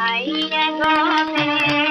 I go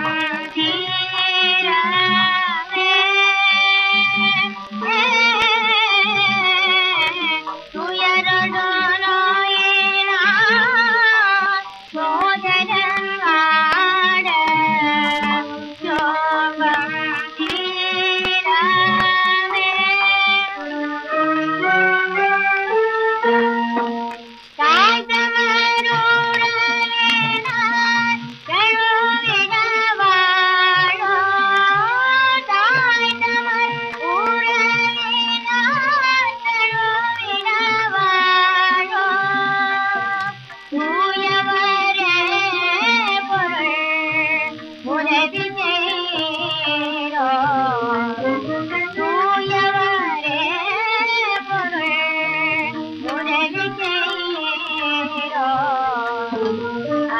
Happy